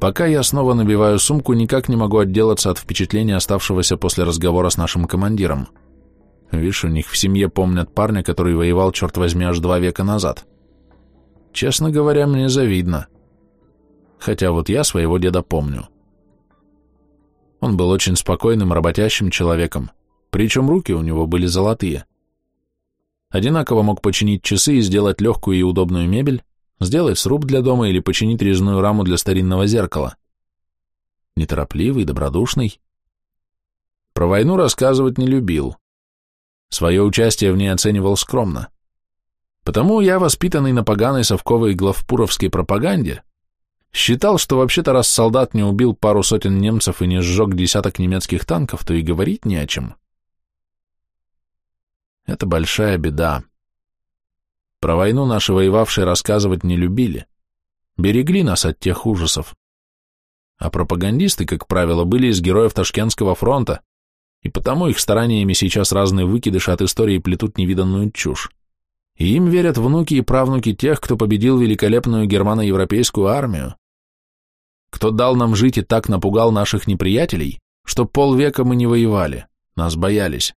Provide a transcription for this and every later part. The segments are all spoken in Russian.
Пока я снова набиваю сумку, никак не могу отделаться от впечатления, оставшегося после разговора с нашим командиром. Видишь, у них в семье помнят парня, который воевал, черт возьми, аж два века назад. Честно говоря, мне завидно. Хотя вот я своего деда помню. Он был очень спокойным, работящим человеком, причем руки у него были золотые. Одинаково мог починить часы и сделать легкую и удобную мебель, сделать сруб для дома или починить резную раму для старинного зеркала. Неторопливый, добродушный. Про войну рассказывать не любил. Свое участие в ней оценивал скромно. Потому я, воспитанный на поганой совковой главпуровской пропаганде, считал, что вообще-то раз солдат не убил пару сотен немцев и не сжег десяток немецких танков, то и говорить не о чем. Это большая беда. Про войну наши воевавшие рассказывать не любили, берегли нас от тех ужасов. А пропагандисты, как правило, были из героев Ташкентского фронта, и потому их стараниями сейчас разные выкидыши от истории плетут невиданную чушь. И им верят внуки и правнуки тех, кто победил великолепную германо-европейскую армию, кто дал нам жить и так напугал наших неприятелей, что полвека мы не воевали, нас боялись.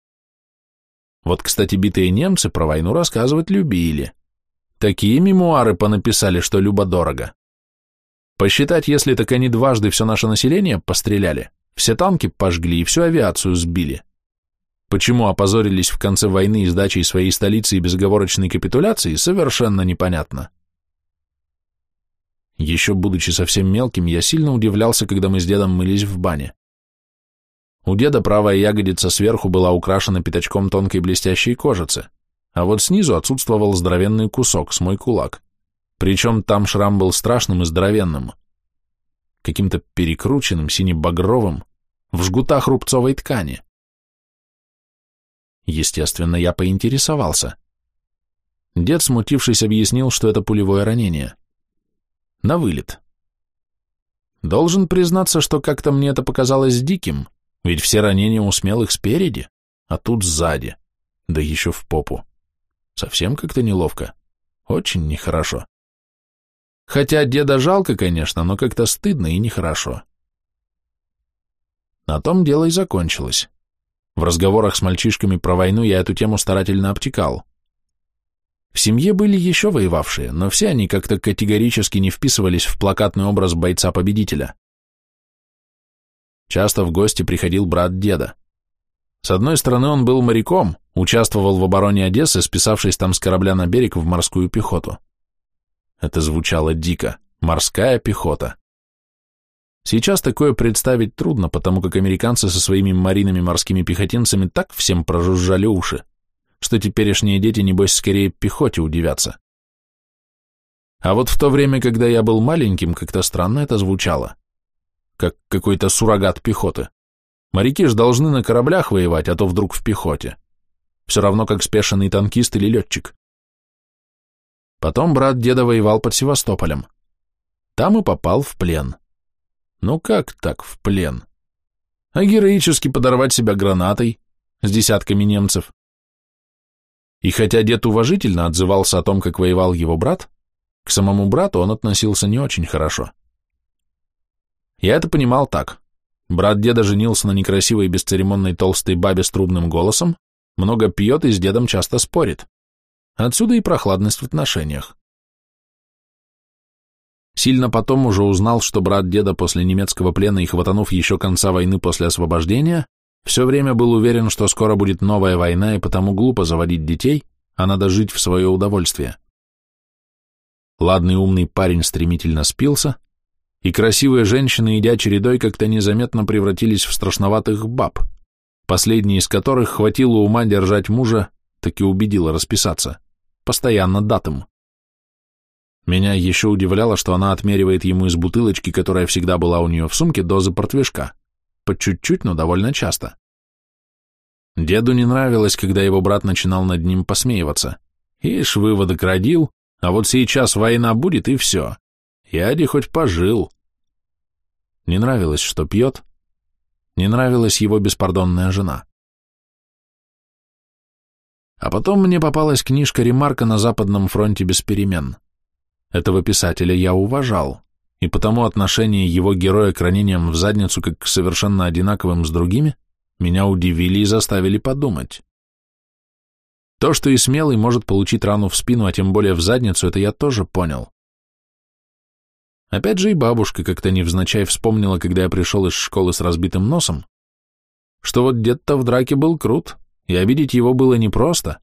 Вот, кстати, битые немцы про войну рассказывать любили. Такие мемуары понаписали, что любо-дорого. Посчитать, если так они дважды все наше население постреляли, все танки пожгли и всю авиацию сбили. Почему опозорились в конце войны сдачей своей столицы и безоговорочной капитуляцией, совершенно непонятно. Еще будучи совсем мелким, я сильно удивлялся, когда мы с дедом мылись в бане. У деда правая ягодица сверху была украшена пятачком тонкой блестящей кожицы, а вот снизу отсутствовал здоровенный кусок с мой кулак. Причем там шрам был страшным и здоровенным. Каким-то перекрученным, сине-багровым, в жгутах рубцовой ткани. Естественно, я поинтересовался. Дед, смутившись, объяснил, что это пулевое ранение. На вылет. Должен признаться, что как-то мне это показалось диким, ведь все ранения у смелых спереди, а тут сзади, да еще в попу. Совсем как-то неловко. Очень нехорошо. Хотя деда жалко, конечно, но как-то стыдно и нехорошо. На том дело и закончилось. В разговорах с мальчишками про войну я эту тему старательно обтекал. В семье были еще воевавшие, но все они как-то категорически не вписывались в плакатный образ бойца-победителя. Часто в гости приходил брат деда. С одной стороны, он был моряком, участвовал в обороне Одессы, списавшись там с корабля на берег в морскую пехоту. Это звучало дико. Морская пехота. Сейчас такое представить трудно, потому как американцы со своими мариными морскими пехотинцами так всем прожужжали уши, что теперешние дети, небось, скорее пехоте удивятся. А вот в то время, когда я был маленьким, как-то странно это звучало как какой-то суррогат пехоты. Моряки ж должны на кораблях воевать, а то вдруг в пехоте. Все равно, как спешенный танкист или летчик. Потом брат деда воевал под Севастополем. Там и попал в плен. Ну как так в плен? А героически подорвать себя гранатой с десятками немцев. И хотя дед уважительно отзывался о том, как воевал его брат, к самому брату он относился не очень хорошо. Я это понимал так. Брат деда женился на некрасивой бесцеремонной толстой бабе с трубным голосом, много пьет и с дедом часто спорит. Отсюда и прохладность в отношениях. Сильно потом уже узнал, что брат деда после немецкого плена и хватанув еще конца войны после освобождения, все время был уверен, что скоро будет новая война, и потому глупо заводить детей, а надо жить в свое удовольствие. Ладный умный парень стремительно спился, и красивые женщины, идя чередой, как-то незаметно превратились в страшноватых баб, последней из которых хватило ума держать мужа, так и убедила расписаться, постоянно датым. Меня еще удивляло, что она отмеривает ему из бутылочки, которая всегда была у нее в сумке, дозы портвишка, по чуть-чуть, но довольно часто. Деду не нравилось, когда его брат начинал над ним посмеиваться. Ишь, выводок родил, а вот сейчас война будет, и все. Яди хоть пожил. Не нравилось, что пьет, не нравилась его беспардонная жена. А потом мне попалась книжка Ремарка на Западном фронте без перемен. Этого писателя я уважал, и потому отношение его героя к ранениям в задницу как к совершенно одинаковым с другими меня удивили и заставили подумать. То, что и смелый может получить рану в спину, а тем более в задницу, это я тоже понял. Опять же и бабушка как-то невзначай вспомнила, когда я пришел из школы с разбитым носом, что вот дед-то в драке был крут, и обидеть его было непросто,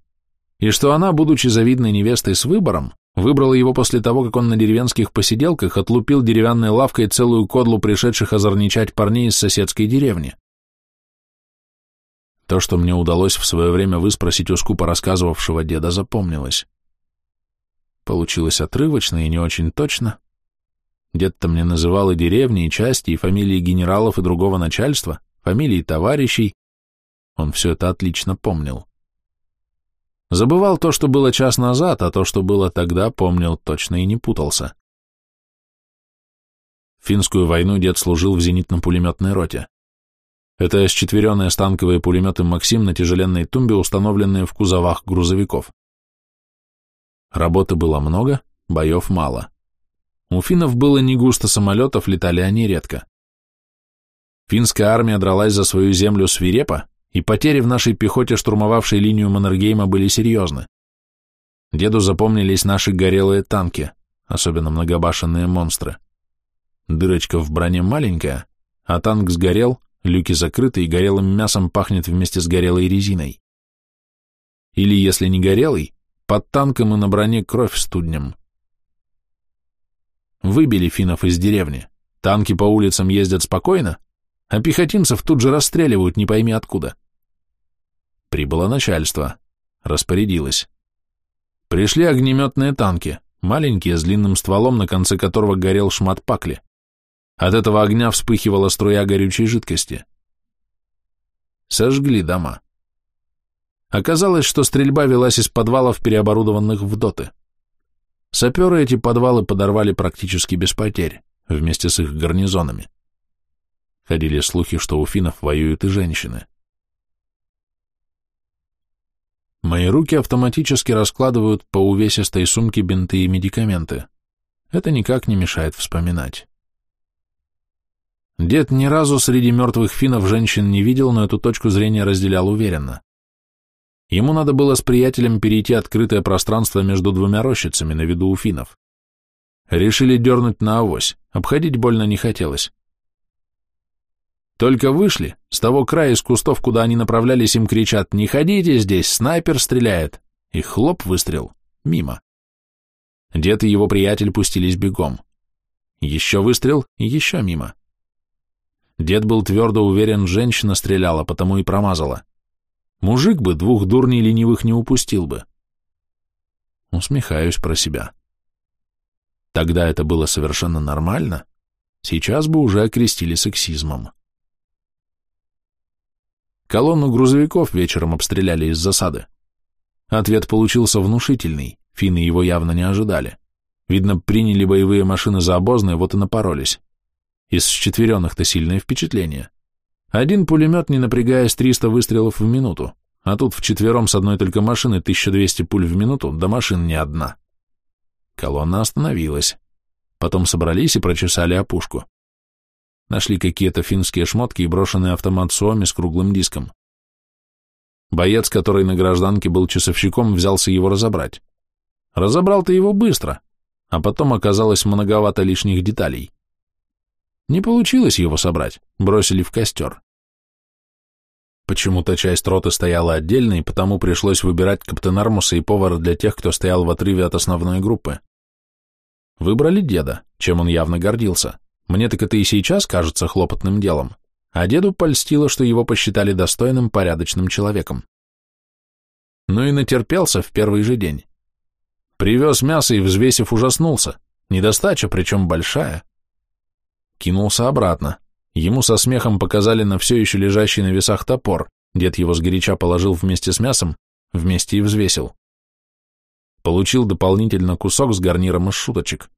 и что она, будучи завидной невестой с выбором, выбрала его после того, как он на деревенских посиделках отлупил деревянной лавкой целую кодлу пришедших озорничать парней из соседской деревни. То, что мне удалось в свое время выспросить у скупо рассказывавшего деда, запомнилось. Получилось отрывочно и не очень точно, Дед-то мне называл и деревни, и части, и фамилии генералов и другого начальства, фамилии товарищей. Он все это отлично помнил. Забывал то, что было час назад, а то, что было тогда, помнил точно и не путался. В финскую войну дед служил в зенитно-пулеметной роте. Это счетверенные станковые пулеметы «Максим» на тяжеленной тумбе, установленные в кузовах грузовиков. Работы было много, боев мало. У финнов было не густо самолетов, летали они редко. Финская армия дралась за свою землю свирепо, и потери в нашей пехоте, штурмовавшей линию Маннергейма, были серьезны. Деду запомнились наши горелые танки, особенно многобашенные монстры. Дырочка в броне маленькая, а танк сгорел, люки закрыты и горелым мясом пахнет вместе с горелой резиной. Или, если не горелый, под танком и на броне кровь студнем. Выбили финнов из деревни. Танки по улицам ездят спокойно, а пехотинцев тут же расстреливают, не пойми откуда. Прибыло начальство. Распорядилось. Пришли огнеметные танки, маленькие, с длинным стволом, на конце которого горел шмат пакли. От этого огня вспыхивала струя горючей жидкости. Сожгли дома. Оказалось, что стрельба велась из подвалов, переоборудованных в доты. Саперы эти подвалы подорвали практически без потерь, вместе с их гарнизонами. Ходили слухи, что у финнов воюют и женщины. Мои руки автоматически раскладывают по увесистой сумке бинты и медикаменты. Это никак не мешает вспоминать. Дед ни разу среди мертвых финнов женщин не видел, но эту точку зрения разделял уверенно. Ему надо было с приятелем перейти открытое пространство между двумя рощицами на виду у финнов. Решили дернуть на авось, обходить больно не хотелось. Только вышли, с того края из кустов, куда они направлялись, им кричат «Не ходите здесь, снайпер стреляет!» И хлоп выстрел, мимо. Дед и его приятель пустились бегом. Еще выстрел еще мимо. Дед был твердо уверен, женщина стреляла, потому и промазала. Мужик бы двух дурней ленивых не упустил бы. Усмехаюсь про себя. Тогда это было совершенно нормально, сейчас бы уже окрестили сексизмом. Колонну грузовиков вечером обстреляли из засады. Ответ получился внушительный, финны его явно не ожидали. Видно, приняли боевые машины за обозные, вот и напоролись. Из четверенных-то сильное впечатление. Один пулемет, не напрягаясь, 300 выстрелов в минуту, а тут вчетвером с одной только машины 1200 пуль в минуту, да машин не одна. Колонна остановилась. Потом собрались и прочесали опушку. Нашли какие-то финские шмотки и брошенный автомат Суоми с круглым диском. Боец, который на гражданке был часовщиком, взялся его разобрать. Разобрал-то его быстро, а потом оказалось многовато лишних деталей. Не получилось его собрать, бросили в костер. Почему-то часть роты стояла отдельно, и потому пришлось выбирать каптенармуса и повара для тех, кто стоял в отрыве от основной группы. Выбрали деда, чем он явно гордился. Мне так это и сейчас кажется хлопотным делом, а деду польстило, что его посчитали достойным, порядочным человеком. Ну и натерпелся в первый же день. Привез мясо и, взвесив, ужаснулся. Недостача, причем большая. Кинулся обратно. Ему со смехом показали на все еще лежащий на весах топор. Дед его сгоряча положил вместе с мясом, вместе и взвесил. Получил дополнительно кусок с гарниром из шуточек.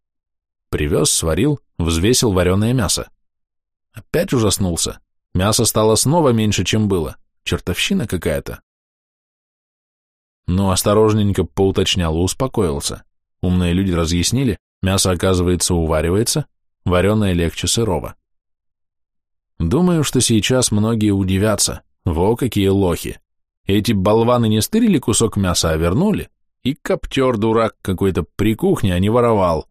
Привез, сварил, взвесил вареное мясо. Опять ужаснулся. Мясо стало снова меньше, чем было. Чертовщина какая-то. Но осторожненько поуточнял и успокоился. Умные люди разъяснили, мясо, оказывается, уваривается, вареное легче сырого. Думаю, что сейчас многие удивятся, во какие лохи. Эти болваны не стырили кусок мяса, а вернули, и коптер-дурак какой-то при кухне, а не воровал.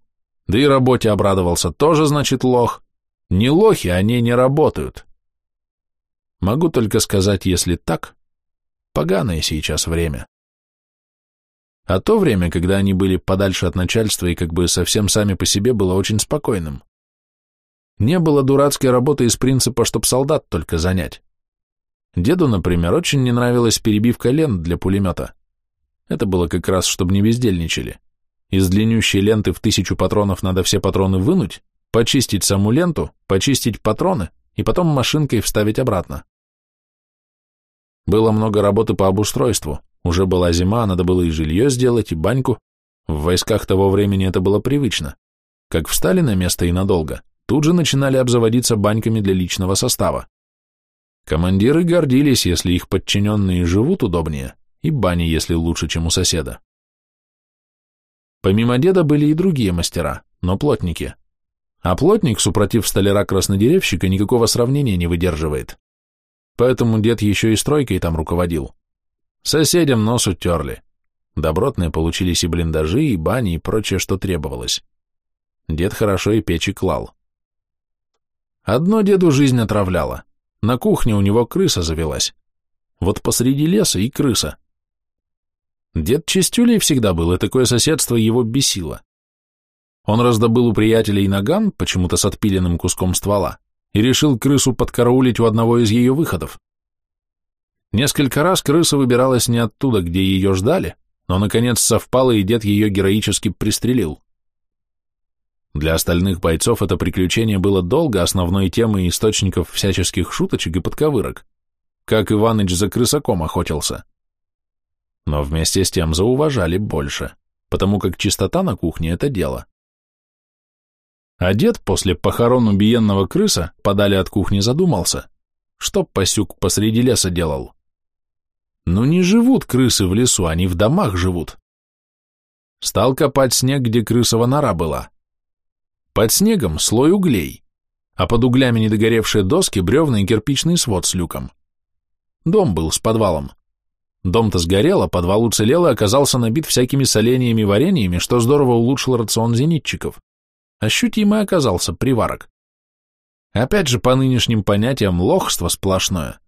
Да и работе обрадовался, тоже значит лох. Не лохи, они не работают. Могу только сказать, если так, поганое сейчас время. А то время, когда они были подальше от начальства и как бы совсем сами по себе, было очень спокойным. Не было дурацкой работы из принципа, чтоб солдат только занять. Деду, например, очень не нравилась перебивка лент для пулемета. Это было как раз, чтобы не бездельничали. Из длиннющей ленты в тысячу патронов надо все патроны вынуть, почистить саму ленту, почистить патроны и потом машинкой вставить обратно. Было много работы по обустройству. Уже была зима, надо было и жилье сделать, и баньку. В войсках того времени это было привычно. Как встали на место и надолго, тут же начинали обзаводиться баньками для личного состава. Командиры гордились, если их подчиненные живут удобнее, и бани, если лучше, чем у соседа. Помимо деда были и другие мастера, но плотники. А плотник, супротив столяра-краснодеревщика, никакого сравнения не выдерживает. Поэтому дед еще и стройкой там руководил. Соседям нос утерли. Добротные получились и блиндажи, и бани, и прочее, что требовалось. Дед хорошо и печи клал. Одно деду жизнь отравляло. На кухне у него крыса завелась. Вот посреди леса и крыса. Дед чистюлей всегда был, и такое соседство его бесило. Он раздобыл у приятелей наган, почему-то с отпиленным куском ствола, и решил крысу подкараулить у одного из ее выходов. Несколько раз крыса выбиралась не оттуда, где ее ждали, но, наконец, совпало, и дед ее героически пристрелил. Для остальных бойцов это приключение было долго основной темой источников всяческих шуточек и подковырок, как Иваныч за крысаком охотился. Но вместе с тем зауважали больше, потому как чистота на кухне — это дело. А дед после похорон убиенного крыса подали от кухни задумался, что пасюк посреди леса делал. Ну не живут крысы в лесу, они в домах живут. Стал копать снег, где крысова нора была. Под снегом слой углей, а под углями недогоревшие доски, бревна и кирпичный свод с люком. Дом был с подвалом. Дом-то сгорел, а подвал уцелел и оказался набит всякими соленьями и вареньями, что здорово улучшил рацион зенитчиков ощутимый оказался приварок. Опять же, по нынешним понятиям, лохство сплошное.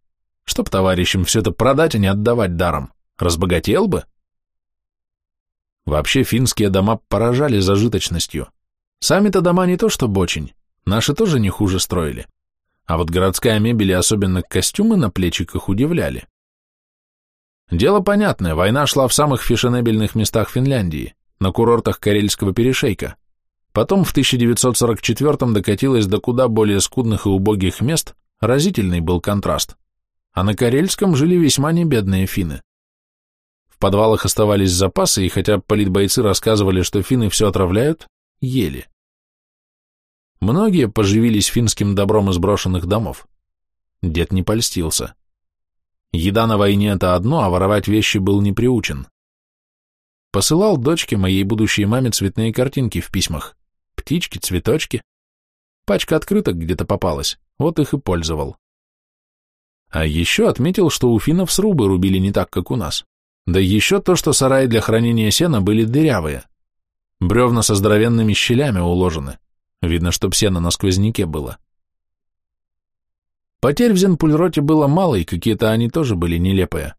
Чтоб товарищам все это продать, а не отдавать даром. Разбогател бы. Вообще финские дома поражали зажиточностью. Сами-то дома не то чтобы очень, наши тоже не хуже строили. А вот городская мебель и особенно костюмы на плечиках удивляли. Дело понятное, война шла в самых фешенебельных местах Финляндии, на курортах Карельского перешейка. Потом в 1944-м докатилась до куда более скудных и убогих мест, разительный был контраст. А на Карельском жили весьма небедные финны. В подвалах оставались запасы, и хотя политбойцы рассказывали, что финны все отравляют, ели. Многие поживились финским добром из брошенных домов. Дед не польстился. Еда на войне — это одно, а воровать вещи был не приучен. Посылал дочке, моей будущей маме, цветные картинки в письмах птички, цветочки. Пачка открыток где-то попалась, вот их и пользовал. А еще отметил, что у финнов срубы рубили не так, как у нас. Да еще то, что сараи для хранения сена были дырявые. Бревна со здоровенными щелями уложены. Видно, чтоб сено на сквозняке было. Потерь в Зенпульроте было мало, и какие-то они тоже были нелепые.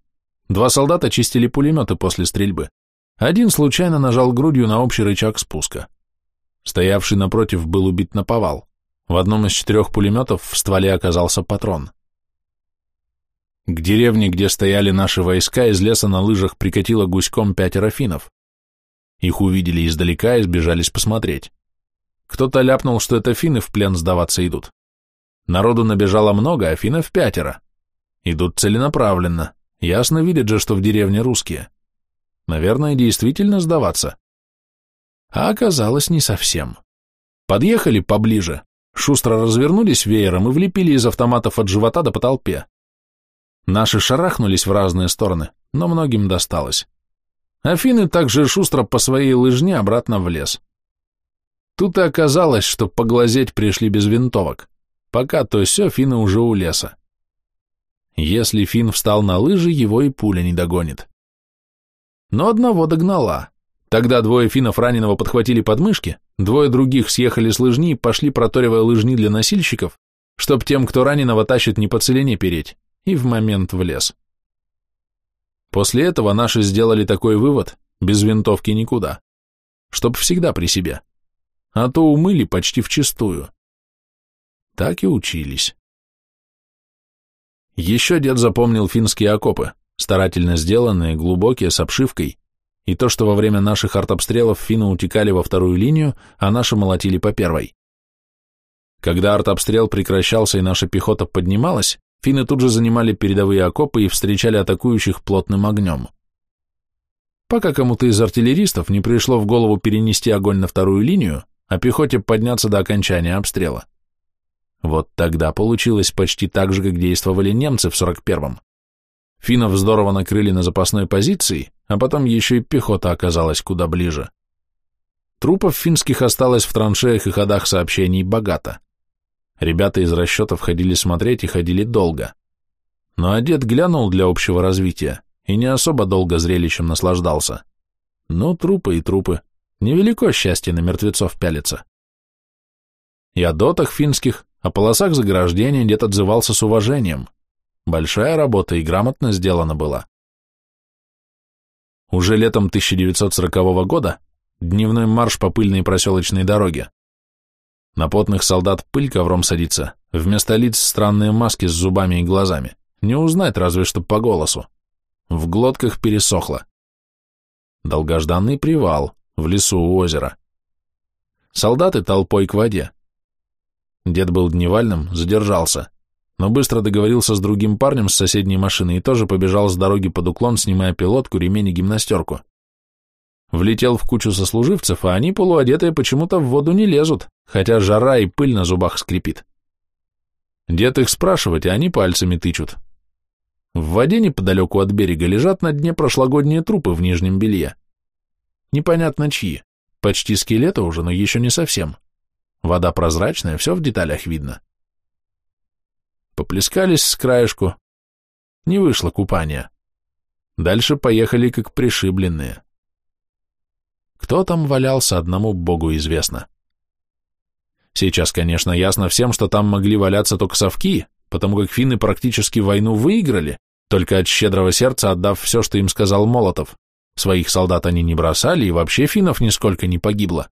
Два солдата чистили пулеметы после стрельбы. Один случайно нажал грудью на общий рычаг спуска. Стоявший напротив был убит на повал. В одном из четырех пулеметов в стволе оказался патрон. К деревне, где стояли наши войска, из леса на лыжах прикатило гуськом пятеро финнов. Их увидели издалека и сбежались посмотреть. Кто-то ляпнул, что это финны в плен сдаваться идут. Народу набежало много, а финнов пятеро. Идут целенаправленно. Ясно видят же, что в деревне русские. Наверное, действительно сдаваться. А оказалось не совсем. Подъехали поближе, шустро развернулись веером и влепили из автоматов от живота до по толпе. Наши шарахнулись в разные стороны, но многим досталось. Афины также шустро по своей лыжне обратно в лес. Тут и оказалось, что поглазеть пришли без винтовок. Пока то все финны уже у леса. Если Финн встал на лыжи, его и пуля не догонит. Но одного догнала. Тогда двое финнов раненого подхватили подмышки, двое других съехали с лыжни и пошли, проторивая лыжни для носильщиков, чтоб тем, кто раненого тащит, не по целине переть, и в момент в лес. После этого наши сделали такой вывод, без винтовки никуда, чтоб всегда при себе, а то умыли почти вчистую. Так и учились. Еще дед запомнил финские окопы, старательно сделанные, глубокие, с обшивкой, и то, что во время наших артобстрелов финны утекали во вторую линию, а наши молотили по первой. Когда артобстрел прекращался и наша пехота поднималась, финны тут же занимали передовые окопы и встречали атакующих плотным огнем. Пока кому-то из артиллеристов не пришло в голову перенести огонь на вторую линию, а пехоте подняться до окончания обстрела. Вот тогда получилось почти так же, как действовали немцы в 41-м. Финнов здорово накрыли на запасной позиции, а потом еще и пехота оказалась куда ближе. Трупов финских осталось в траншеях и ходах сообщений богато. Ребята из расчетов ходили смотреть и ходили долго. Но одет глянул для общего развития и не особо долго зрелищем наслаждался. Ну, трупы и трупы. Невелико счастье на мертвецов пялиться. И о дотах финских, о полосах заграждения дед отзывался с уважением. Большая работа и грамотно сделана была. Уже летом 1940 года дневной марш по пыльной проселочной дороге. На потных солдат пыль ковром садится, вместо лиц странные маски с зубами и глазами. Не узнать разве что по голосу. В глотках пересохло. Долгожданный привал, в лесу у озера. Солдаты толпой к воде. Дед был дневальным, задержался, но быстро договорился с другим парнем с соседней машины и тоже побежал с дороги под уклон, снимая пилотку, ремень и гимнастерку. Влетел в кучу сослуживцев, а они, полуодетые, почему-то в воду не лезут, хотя жара и пыль на зубах скрипит. Дед их спрашивать, а они пальцами тычут. В воде неподалеку от берега лежат на дне прошлогодние трупы в нижнем белье. Непонятно чьи, почти скелеты уже, но еще не совсем. Вода прозрачная, все в деталях видно. Поплескались с краешку. Не вышло купания. Дальше поехали как пришибленные. Кто там валялся, одному богу известно. Сейчас, конечно, ясно всем, что там могли валяться только совки, потому как финны практически войну выиграли, только от щедрого сердца отдав все, что им сказал Молотов. Своих солдат они не бросали, и вообще финнов нисколько не погибло.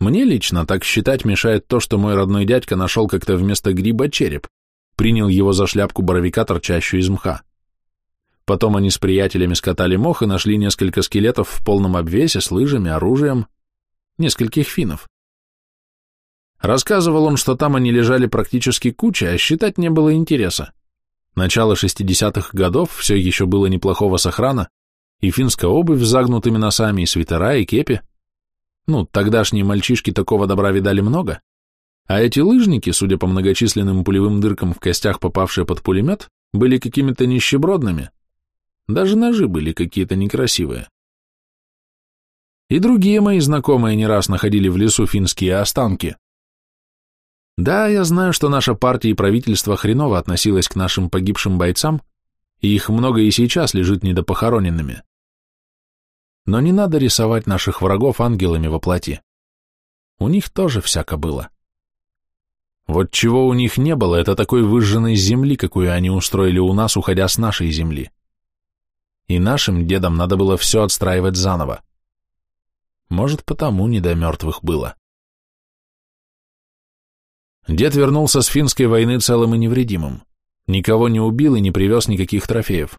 Мне лично так считать мешает то, что мой родной дядька нашел как-то вместо гриба череп, принял его за шляпку боровика, торчащую из мха. Потом они с приятелями скатали мох и нашли несколько скелетов в полном обвесе с лыжами, оружием, нескольких финнов. Рассказывал он, что там они лежали практически куча, а считать не было интереса. Начало 60-х годов все еще было неплохого сохрана, и финская обувь с загнутыми носами, и свитера, и кепи, ну, тогдашние мальчишки такого добра видали много, а эти лыжники, судя по многочисленным пулевым дыркам в костях, попавшие под пулемет, были какими-то нищебродными. Даже ножи были какие-то некрасивые. И другие мои знакомые не раз находили в лесу финские останки. Да, я знаю, что наша партия и правительство хреново относилось к нашим погибшим бойцам, и их много и сейчас лежит недопохороненными. Но не надо рисовать наших врагов ангелами во плоти. У них тоже всяко было. Вот чего у них не было, это такой выжженной земли, какую они устроили у нас, уходя с нашей земли. И нашим дедам надо было все отстраивать заново. Может, потому не до мертвых было. Дед вернулся с финской войны целым и невредимым. Никого не убил и не привез никаких трофеев.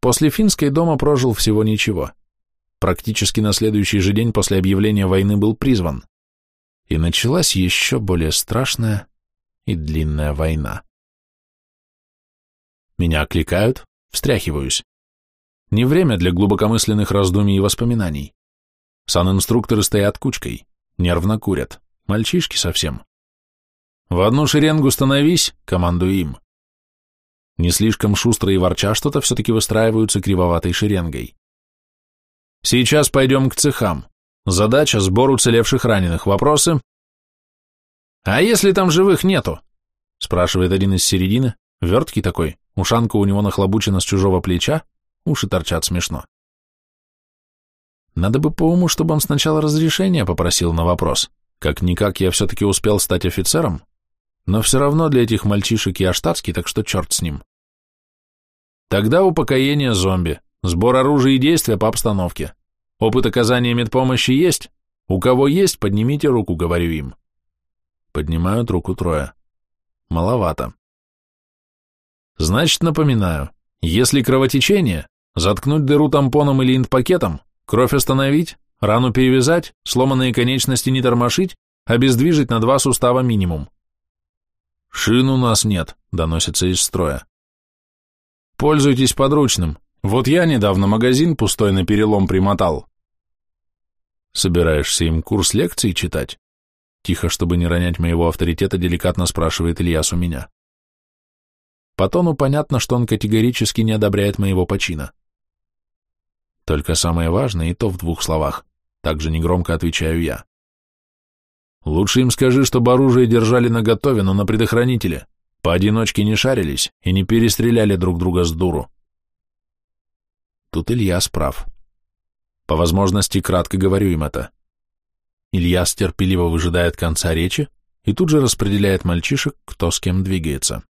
После финской дома прожил всего ничего практически на следующий же день после объявления войны был призван. И началась еще более страшная и длинная война. Меня окликают, встряхиваюсь. Не время для глубокомысленных раздумий и воспоминаний. Санинструкторы стоят кучкой, нервно курят, мальчишки совсем. В одну шеренгу становись, командую им. Не слишком шустро и ворча что-то все-таки выстраиваются кривоватой шеренгой. Сейчас пойдем к цехам. Задача – сбор уцелевших раненых. Вопросы? «А если там живых нету?» – спрашивает один из середины, верткий такой, ушанка у него нахлобучена с чужого плеча, уши торчат смешно. Надо бы по уму, чтобы он сначала разрешение попросил на вопрос. Как-никак я все-таки успел стать офицером, но все равно для этих мальчишек я штатский, так что черт с ним. Тогда упокоение зомби, сбор оружия и действия по обстановке. Опыт оказания медпомощи есть? У кого есть, поднимите руку, говорю им. Поднимают руку трое. Маловато. Значит, напоминаю, если кровотечение, заткнуть дыру тампоном или интпакетом, кровь остановить, рану перевязать, сломанные конечности не тормошить, обездвижить на два сустава минимум. «Шин у нас нет», — доносится из строя. «Пользуйтесь подручным. Вот я недавно магазин пустой на перелом примотал». «Собираешься им курс лекций читать?» Тихо, чтобы не ронять моего авторитета, деликатно спрашивает Ильяс у меня. По тону понятно, что он категорически не одобряет моего почина. Только самое важное и то в двух словах. Также негромко отвечаю я. Лучше им скажи, чтобы оружие держали наготове, но на предохранителе. Поодиночке не шарились и не перестреляли друг друга с дуру. Тут Ильяс прав. По возможности кратко говорю им это. Ильяс терпеливо выжидает конца речи и тут же распределяет мальчишек, кто с кем двигается.